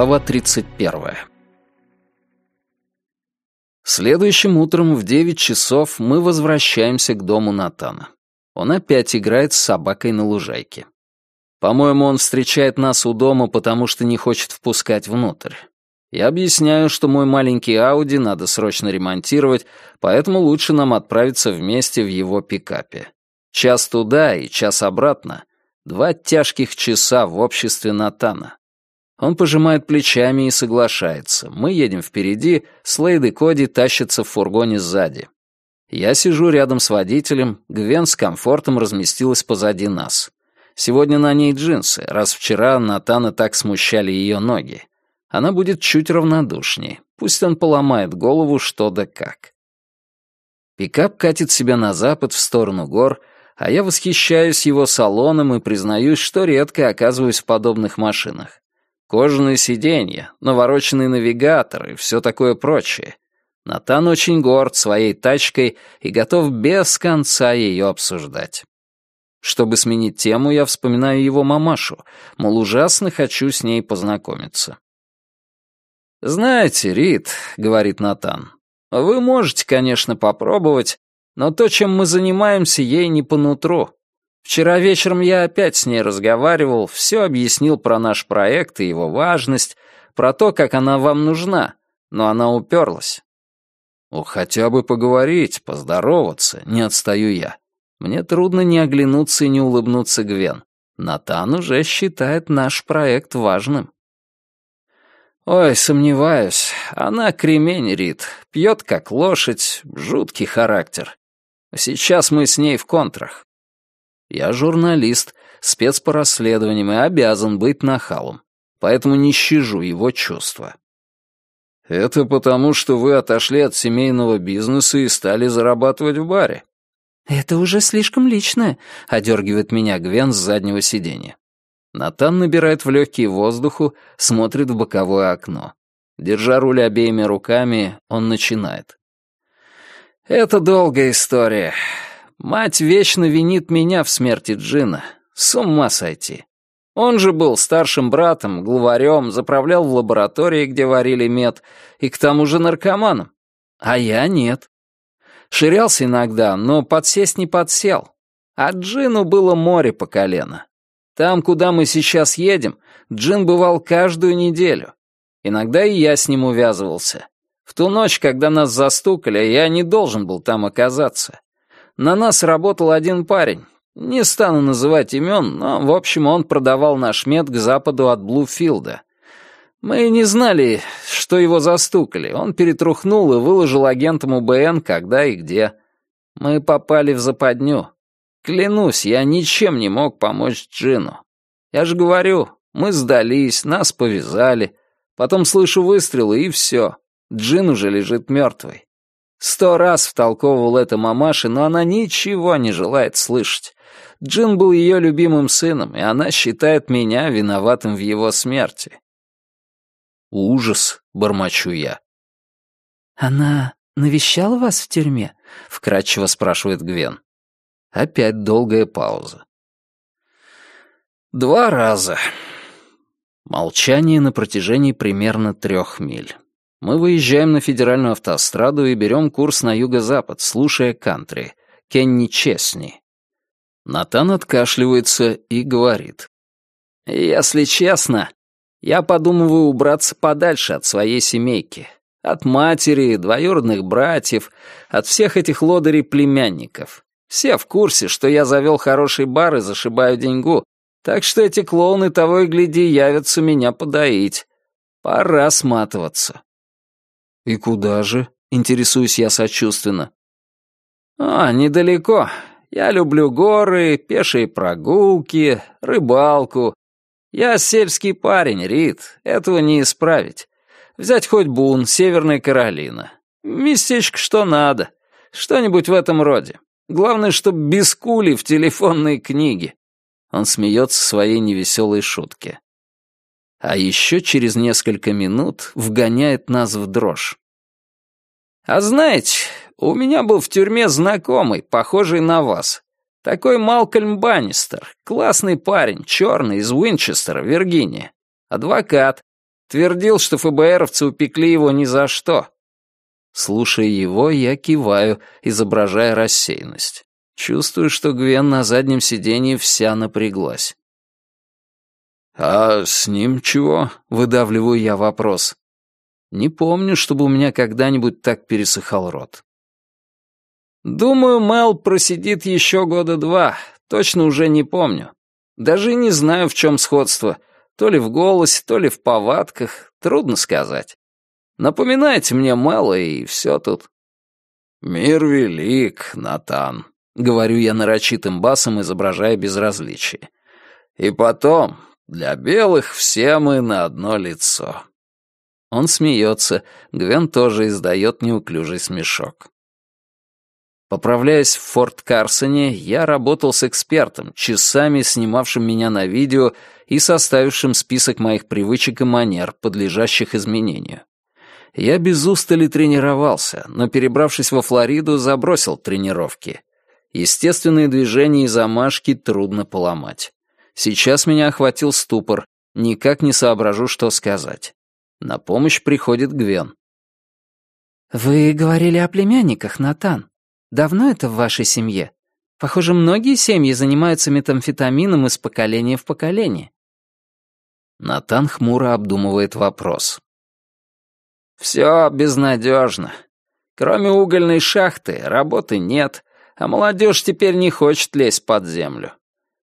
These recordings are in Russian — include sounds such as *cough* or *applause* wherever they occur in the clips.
Глава 31. Следующим утром в 9 часов мы возвращаемся к дому Натана. Он опять играет с собакой на лужайке. По-моему, он встречает нас у дома, потому что не хочет впускать внутрь. Я объясняю, что мой маленький Ауди надо срочно ремонтировать, поэтому лучше нам отправиться вместе в его пикапе. Час туда и час обратно. Два тяжких часа в обществе Натана. Он пожимает плечами и соглашается. Мы едем впереди, Слейд и Коди тащатся в фургоне сзади. Я сижу рядом с водителем, Гвен с комфортом разместилась позади нас. Сегодня на ней джинсы, раз вчера Натана так смущали ее ноги. Она будет чуть равнодушнее. Пусть он поломает голову что да как. Пикап катит себя на запад в сторону гор, а я восхищаюсь его салоном и признаюсь, что редко оказываюсь в подобных машинах. Кожаные сиденья, навороченный навигатор и все такое прочее. Натан очень горд своей тачкой и готов без конца ее обсуждать. Чтобы сменить тему, я вспоминаю его мамашу, мол, ужасно хочу с ней познакомиться. «Знаете, Рит», — говорит Натан, — «вы можете, конечно, попробовать, но то, чем мы занимаемся, ей не по нутру. Вчера вечером я опять с ней разговаривал, все объяснил про наш проект и его важность, про то, как она вам нужна, но она уперлась. «Ну, хотя бы поговорить, поздороваться, не отстаю я. Мне трудно не оглянуться и не улыбнуться Гвен. Натан уже считает наш проект важным. Ой, сомневаюсь. Она кремень, Рит. Пьет как лошадь, жуткий характер. Сейчас мы с ней в контрах. Я журналист, спец по расследованиям и обязан быть нахалом, поэтому не щажу его чувства. Это потому, что вы отошли от семейного бизнеса и стали зарабатывать в баре. «Это уже слишком личное», — одергивает меня Гвен с заднего сиденья. Натан набирает в легкие воздуху, смотрит в боковое окно. Держа руль обеими руками, он начинает. «Это долгая история. Мать вечно винит меня в смерти Джина. С ума сойти. Он же был старшим братом, главарем, заправлял в лаборатории, где варили мед, и к тому же наркоманом. А я нет. Ширялся иногда, но подсесть не подсел. А Джину было море по колено. Там, куда мы сейчас едем, Джин бывал каждую неделю. Иногда и я с ним увязывался. В ту ночь, когда нас застукали, я не должен был там оказаться. На нас работал один парень. Не стану называть имен, но, в общем, он продавал наш мед к западу от Блуфилда. Мы не знали, что его застукали. Он перетрухнул и выложил агентам УБН, когда и где. Мы попали в западню. Клянусь, я ничем не мог помочь Джину. Я же говорю, мы сдались, нас повязали. Потом слышу выстрелы, и все. Джин уже лежит мертвый. Сто раз втолковывал это мамаше, но она ничего не желает слышать. Джин был ее любимым сыном, и она считает меня виноватым в его смерти. «Ужас», — бормочу я. «Она навещала вас в тюрьме?» — вкратчиво спрашивает Гвен. Опять долгая пауза. «Два раза». Молчание на протяжении примерно трех миль. Мы выезжаем на федеральную автостраду и берем курс на юго-запад, слушая кантри. Кенни Честни. Натан откашливается и говорит. «Если честно, я подумываю убраться подальше от своей семейки. От матери, двоюродных братьев, от всех этих лодырей-племянников. Все в курсе, что я завел хороший бар и зашибаю деньгу, так что эти клоуны того и гляди явятся меня подоить. Пора сматываться». «И куда же?» — интересуюсь я сочувственно. «А, недалеко. Я люблю горы, пешие прогулки, рыбалку. Я сельский парень, Рит, этого не исправить. Взять хоть Бун, Северная Каролина. Местечко что надо. Что-нибудь в этом роде. Главное, чтоб без кули в телефонной книге». Он смеется своей невеселой шутке а еще через несколько минут вгоняет нас в дрожь. «А знаете, у меня был в тюрьме знакомый, похожий на вас. Такой Малкольм Баннистер, классный парень, черный, из Уинчестера, Виргиния. Адвокат. Твердил, что ФБРовцы упекли его ни за что. Слушая его, я киваю, изображая рассеянность. Чувствую, что Гвен на заднем сиденье вся напряглась. «А с ним чего?» — выдавливаю я вопрос. Не помню, чтобы у меня когда-нибудь так пересыхал рот. «Думаю, Мел просидит еще года два. Точно уже не помню. Даже не знаю, в чем сходство. То ли в голосе, то ли в повадках. Трудно сказать. Напоминайте мне Мэла, и все тут». «Мир велик, Натан», — говорю я нарочитым басом, изображая безразличие. «И потом, для белых все мы на одно лицо». Он смеется, Гвен тоже издает неуклюжий смешок. Поправляясь в Форт Карсоне, я работал с экспертом, часами снимавшим меня на видео и составившим список моих привычек и манер, подлежащих изменению. Я без устали тренировался, но, перебравшись во Флориду, забросил тренировки. Естественные движения и замашки трудно поломать. Сейчас меня охватил ступор, никак не соображу, что сказать. На помощь приходит Гвен. «Вы говорили о племянниках, Натан. Давно это в вашей семье? Похоже, многие семьи занимаются метамфетамином из поколения в поколение». Натан хмуро обдумывает вопрос. Все безнадежно. Кроме угольной шахты, работы нет, а молодежь теперь не хочет лезть под землю.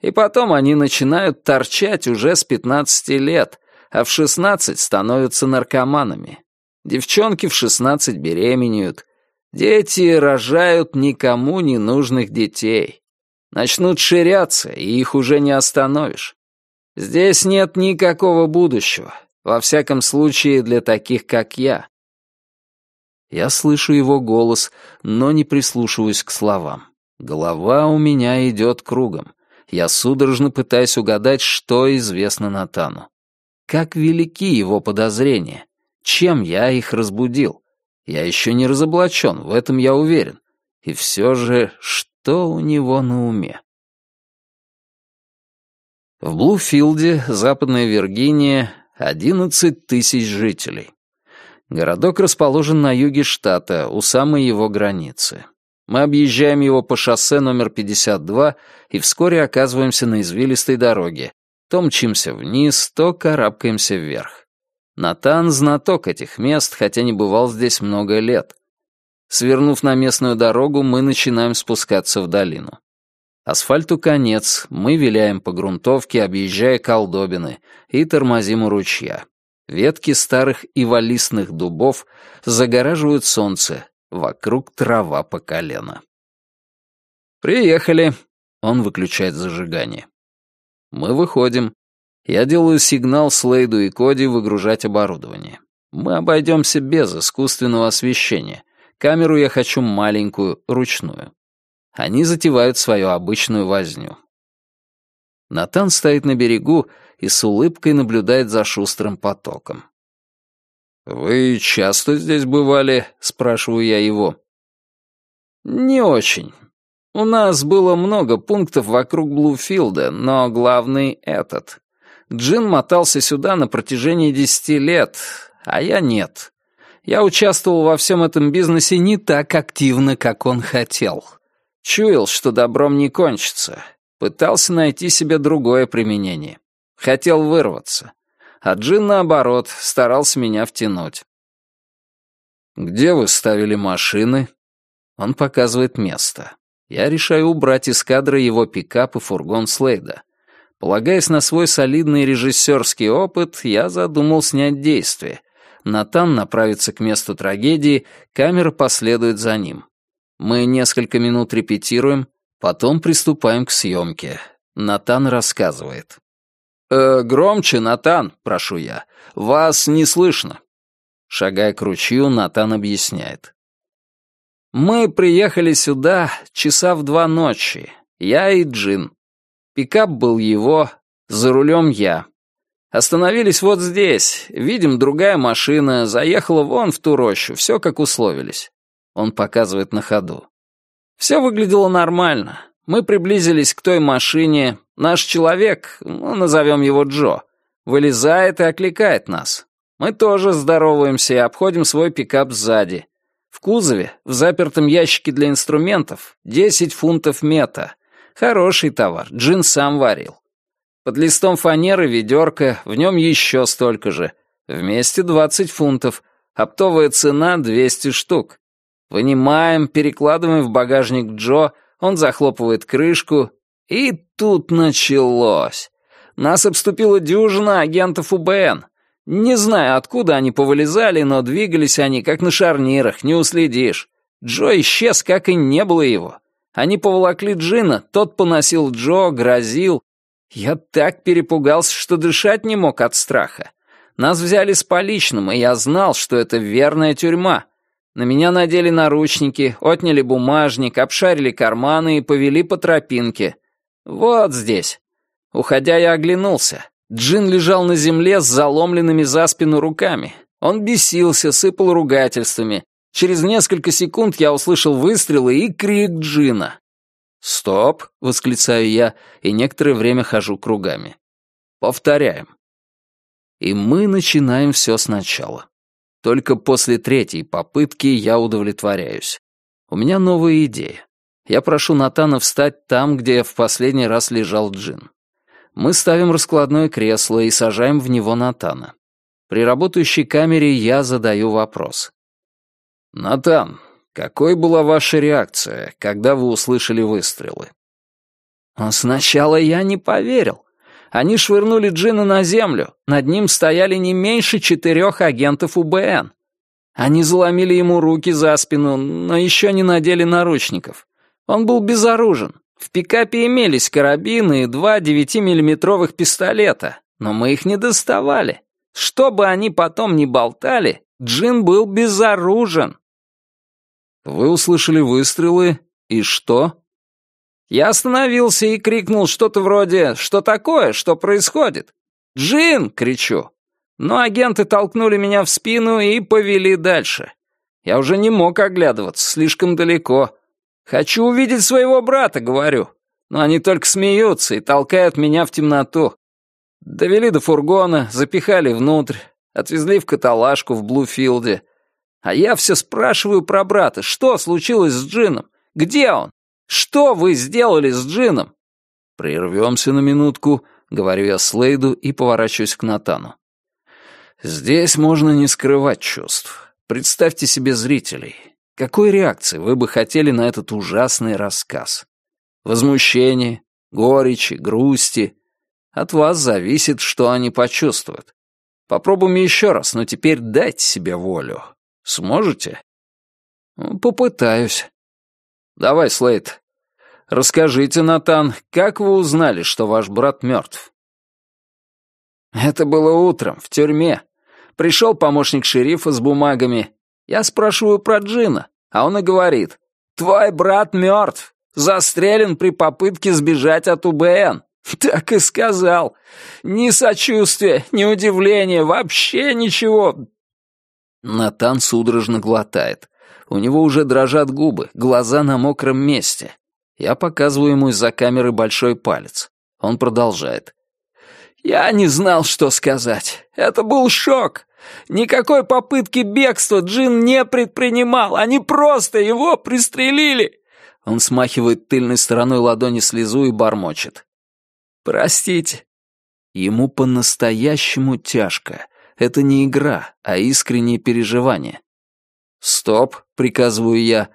И потом они начинают торчать уже с 15 лет, а в 16 становятся наркоманами. Девчонки в 16 беременеют. Дети рожают никому не нужных детей. Начнут ширяться, и их уже не остановишь. Здесь нет никакого будущего. Во всяком случае, для таких, как я. Я слышу его голос, но не прислушиваюсь к словам. Голова у меня идет кругом. Я судорожно пытаюсь угадать, что известно Натану. Как велики его подозрения? Чем я их разбудил? Я еще не разоблачен, в этом я уверен. И все же, что у него на уме? В Блуфилде, Западная Виргиния, 11 тысяч жителей. Городок расположен на юге штата, у самой его границы. Мы объезжаем его по шоссе номер 52 и вскоре оказываемся на извилистой дороге. То мчимся вниз, то карабкаемся вверх. Натан — знаток этих мест, хотя не бывал здесь много лет. Свернув на местную дорогу, мы начинаем спускаться в долину. Асфальту конец, мы виляем по грунтовке, объезжая колдобины, и тормозим у ручья. Ветки старых иволистных дубов загораживают солнце, вокруг трава по колено. «Приехали!» — он выключает зажигание. Мы выходим. Я делаю сигнал Слейду и Коди выгружать оборудование. Мы обойдемся без искусственного освещения. Камеру я хочу маленькую, ручную. Они затевают свою обычную возню. Натан стоит на берегу и с улыбкой наблюдает за шустрым потоком. «Вы часто здесь бывали?» — спрашиваю я его. «Не очень. У нас было много пунктов вокруг Блуфилда, но главный — этот. Джин мотался сюда на протяжении десяти лет, а я нет. Я участвовал во всем этом бизнесе не так активно, как он хотел. Чуял, что добром не кончится. Пытался найти себе другое применение. Хотел вырваться. А Джин, наоборот, старался меня втянуть. «Где вы ставили машины?» Он показывает место. Я решаю убрать из кадра его пикап и фургон Слейда. Полагаясь на свой солидный режиссерский опыт, я задумал снять действие. Натан направится к месту трагедии, камера последует за ним. Мы несколько минут репетируем, потом приступаем к съемке. Натан рассказывает. «Э, «Громче, Натан, прошу я. Вас не слышно». Шагая к ручью, Натан объясняет. «Мы приехали сюда часа в два ночи. Я и Джин. Пикап был его, за рулем я. Остановились вот здесь. Видим, другая машина заехала вон в ту рощу, все как условились. Он показывает на ходу. Все выглядело нормально. Мы приблизились к той машине. Наш человек, ну, назовем его Джо, вылезает и окликает нас. Мы тоже здороваемся и обходим свой пикап сзади. В кузове, в запертом ящике для инструментов, 10 фунтов мета. Хороший товар, Джин сам варил. Под листом фанеры ведерко, в нем еще столько же. Вместе 20 фунтов. Оптовая цена 200 штук. Вынимаем, перекладываем в багажник Джо, он захлопывает крышку. И тут началось. Нас обступила дюжина агентов УБН. Не знаю, откуда они повылезали, но двигались они, как на шарнирах, не уследишь. Джо исчез, как и не было его. Они поволокли Джина, тот поносил Джо, грозил. Я так перепугался, что дышать не мог от страха. Нас взяли с поличным, и я знал, что это верная тюрьма. На меня надели наручники, отняли бумажник, обшарили карманы и повели по тропинке. Вот здесь. Уходя, я оглянулся. Джин лежал на земле с заломленными за спину руками. Он бесился, сыпал ругательствами. Через несколько секунд я услышал выстрелы и крик Джина. «Стоп!» — восклицаю я, и некоторое время хожу кругами. Повторяем. И мы начинаем все сначала. Только после третьей попытки я удовлетворяюсь. У меня новая идея. Я прошу Натана встать там, где в последний раз лежал Джин. Мы ставим раскладное кресло и сажаем в него Натана. При работающей камере я задаю вопрос. «Натан, какой была ваша реакция, когда вы услышали выстрелы?» «Сначала я не поверил. Они швырнули Джина на землю. Над ним стояли не меньше четырех агентов УБН. Они заломили ему руки за спину, но еще не надели наручников. Он был безоружен. В пикапе имелись карабины и два 9-миллиметровых пистолета, но мы их не доставали. Что бы они потом ни болтали, Джин был безоружен. Вы услышали выстрелы, и что? Я остановился и крикнул что-то вроде «Что такое? Что происходит?» «Джин!» — кричу. Но агенты толкнули меня в спину и повели дальше. Я уже не мог оглядываться, слишком далеко. «Хочу увидеть своего брата», — говорю. Но они только смеются и толкают меня в темноту. Довели до фургона, запихали внутрь, отвезли в каталажку в Блуфилде. А я все спрашиваю про брата, что случилось с Джином? Где он? Что вы сделали с Джином?» «Прервемся на минутку», — говорю я Слейду и поворачиваюсь к Натану. «Здесь можно не скрывать чувств. Представьте себе зрителей. Какой реакции вы бы хотели на этот ужасный рассказ? Возмущение, горечи, грусти? От вас зависит, что они почувствуют. Попробуем еще раз, но теперь дайте себе волю. Сможете? Попытаюсь. Давай, Слейд. Расскажите, Натан, как вы узнали, что ваш брат мертв? Это было утром, в тюрьме. Пришел помощник шерифа с бумагами я спрашиваю про Джина, а он и говорит, «Твой брат мертв, застрелен при попытке сбежать от УБН». *laughs* Так и сказал. Ни сочувствия, ни удивления, вообще ничего. Натан судорожно глотает. У него уже дрожат губы, глаза на мокром месте. Я показываю ему из-за камеры большой палец. Он продолжает. «Я не знал, что сказать. Это был шок. Никакой попытки бегства Джин не предпринимал, они просто его пристрелили!» Он смахивает тыльной стороной ладони слезу и бормочет. «Простите». Ему по-настоящему тяжко. Это не игра, а искреннее переживание. «Стоп», — приказываю я.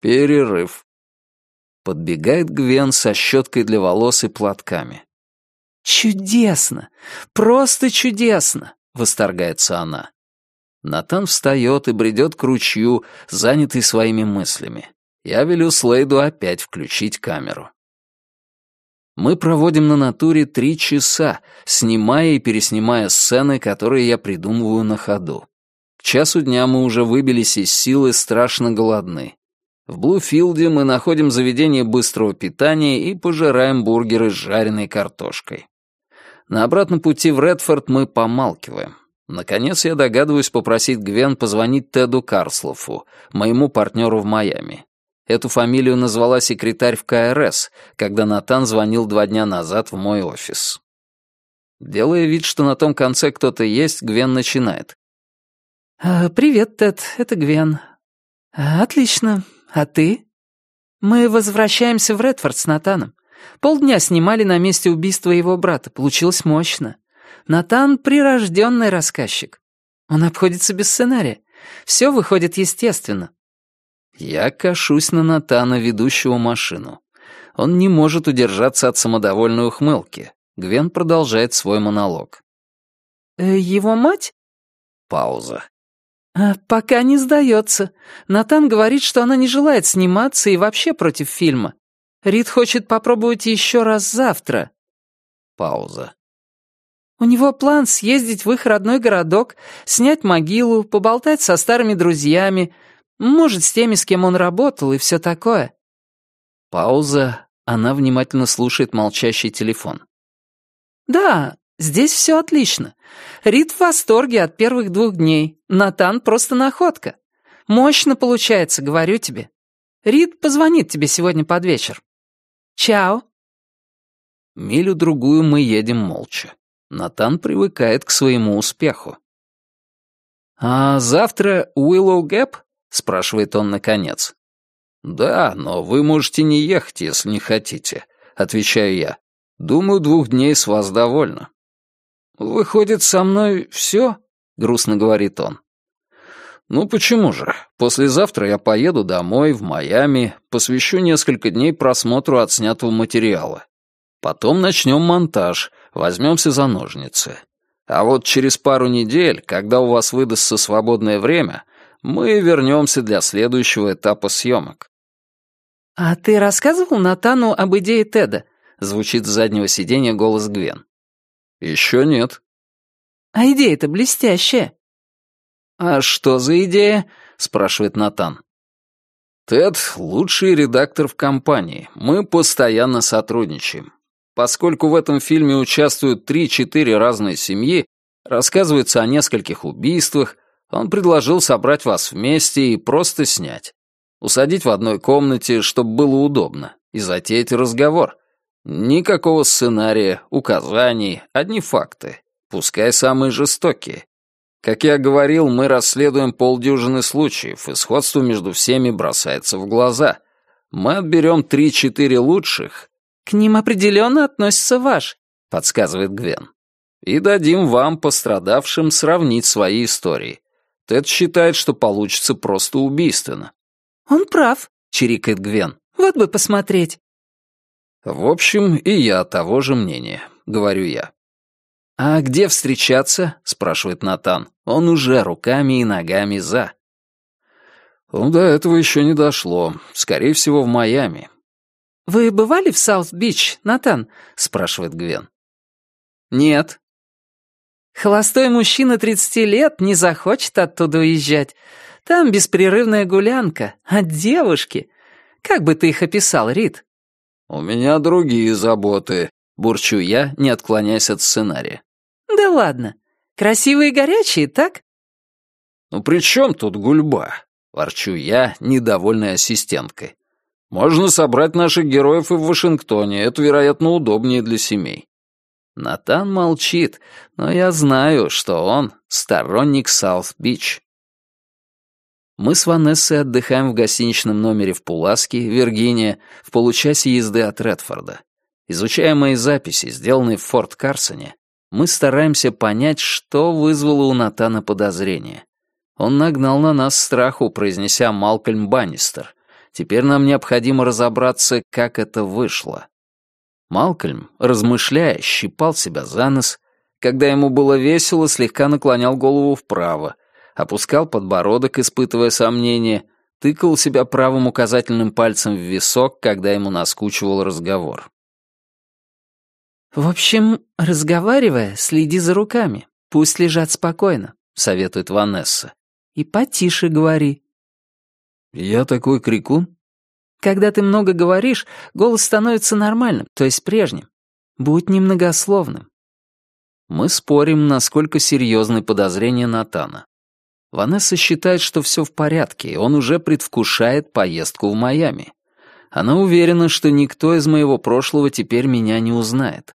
«Перерыв». Подбегает Гвен со щеткой для волос и платками. «Чудесно! Просто чудесно! восторгается она. Натан встает и бредет к ручью, занятый своими мыслями. Я велю Слейду опять включить камеру. Мы проводим на натуре три часа, снимая и переснимая сцены, которые я придумываю на ходу. Часу дня мы уже выбились из сил и страшно голодны. В Блуфилде мы находим заведение быстрого питания и пожираем бургеры с жареной картошкой. На обратном пути в Редфорд мы помалкиваем. Наконец я догадываюсь попросить Гвен позвонить Теду Карслофу, моему партнеру в Майами. Эту фамилию назвала секретарь в КРС, когда Натан звонил два дня назад в мой офис. Делая вид, что на том конце кто-то есть, Гвен начинает. «А, «Привет, Тед, это Гвен. А, отлично. А ты?» «Мы возвращаемся в Редфорд с Натаном. Полдня снимали на месте убийства его брата. Получилось мощно. Натан — прирожденный рассказчик. Он обходится без сценария. Все выходит естественно. Я кашусь на Натана, ведущего машину. Он не может удержаться от самодовольной ухмылки. Гвен продолжает свой монолог. «Э, «Его мать?» Пауза. «А, «Пока не сдается. Натан говорит, что она не желает сниматься и вообще против фильма. Рид хочет попробовать еще раз завтра». Пауза. «У него план съездить в их родной городок, снять могилу, поболтать со старыми друзьями, может, с теми, с кем он работал, и все такое». Пауза. Она внимательно слушает молчащий телефон. «Да, здесь все отлично. Рид в восторге от первых двух дней. Натан просто находка. Мощно получается, говорю тебе. Рид позвонит тебе сегодня под вечер. Чао». Милю-другую мы едем молча. Натан привыкает к своему успеху. «А завтра Уиллоу Гэп?» — спрашивает он наконец. «Да, но вы можете не ехать, если не хотите», — отвечаю я. «Думаю, двух дней с вас довольно». «Выходит, со мной все?» — грустно говорит он. «Ну почему же? Послезавтра я поеду домой, в Майами, посвящу несколько дней просмотру отснятого материала. Потом начнем монтаж, возьмемся за ножницы. А вот через пару недель, когда у вас выдастся свободное время, мы вернемся для следующего этапа съемок. «А ты рассказывал Натану об идее Теда?» — звучит с заднего сиденья голос Гвен. «Еще нет». «А идея-то блестящая». «А что за идея?» — спрашивает Натан. «Тед — лучший редактор в компании. Мы постоянно сотрудничаем. Поскольку в этом фильме участвуют три-четыре разные семьи, рассказывается о нескольких убийствах, он предложил собрать вас вместе и просто снять. Усадить в одной комнате, чтобы было удобно, и затеять разговор. Никакого сценария, указаний, одни факты, пускай самые жестокие. Как я говорил, мы расследуем полдюжины случаев, и сходство между всеми бросается в глаза. Мы отберем три-четыре лучших. «К ним определенно относится ваш», — подсказывает Гвен. «И дадим вам, пострадавшим, сравнить свои истории. Тед считает, что получится просто убийственно. «Он прав», — чирикает Гвен. «Вот бы посмотреть». «В общем, и я того же мнения», — говорю я. «А где встречаться?» — спрашивает Натан. Он уже руками и ногами за. Ну, до этого еще не дошло. Скорее всего, в Майами. «Вы бывали в Саут-Бич, Натан?» — спрашивает Гвен. «Нет», Холостой мужчина 30 лет не захочет оттуда уезжать. Там беспрерывная гулянка, а девушки... Как бы ты их описал, Рид? «У меня другие заботы», — бурчу я, не отклоняясь от сценария. «Да ладно. Красивые и горячие, так?» «Ну при чем тут гульба?» — ворчу я, недовольной ассистенткой. «Можно собрать наших героев и в Вашингтоне, это, вероятно, удобнее для семей». Натан молчит, но я знаю, что он сторонник Саут-Бич. Мы с Ванессой отдыхаем в гостиничном номере в Пуласки, Виргиния, в получасе езды от Редфорда. Изучая мои записи, сделанные в Форт Карсоне, мы стараемся понять, что вызвало у Натана подозрение. Он нагнал на нас страху, произнеся Малкольм Баннистер. Теперь нам необходимо разобраться, как это вышло. Малкольм, размышляя, щипал себя за нос. Когда ему было весело, слегка наклонял голову вправо, опускал подбородок, испытывая сомнения, тыкал себя правым указательным пальцем в висок, когда ему наскучивал разговор. «В общем, разговаривая, следи за руками. Пусть лежат спокойно», — советует Ванесса. «И потише говори». «Я такой крикун?» Когда ты много говоришь, голос становится нормальным, то есть прежним. Будь немногословным. Мы спорим, насколько серьезны подозрения Натана. Ванесса считает, что все в порядке, и он уже предвкушает поездку в Майами. Она уверена, что никто из моего прошлого теперь меня не узнает.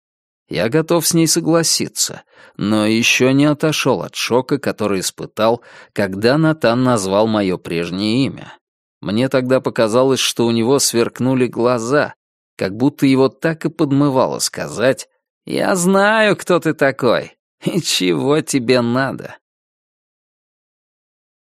Я готов с ней согласиться, но еще не отошел от шока, который испытал, когда Натан назвал мое прежнее имя. Мне тогда показалось, что у него сверкнули глаза, как будто его так и подмывало сказать «Я знаю, кто ты такой и чего тебе надо».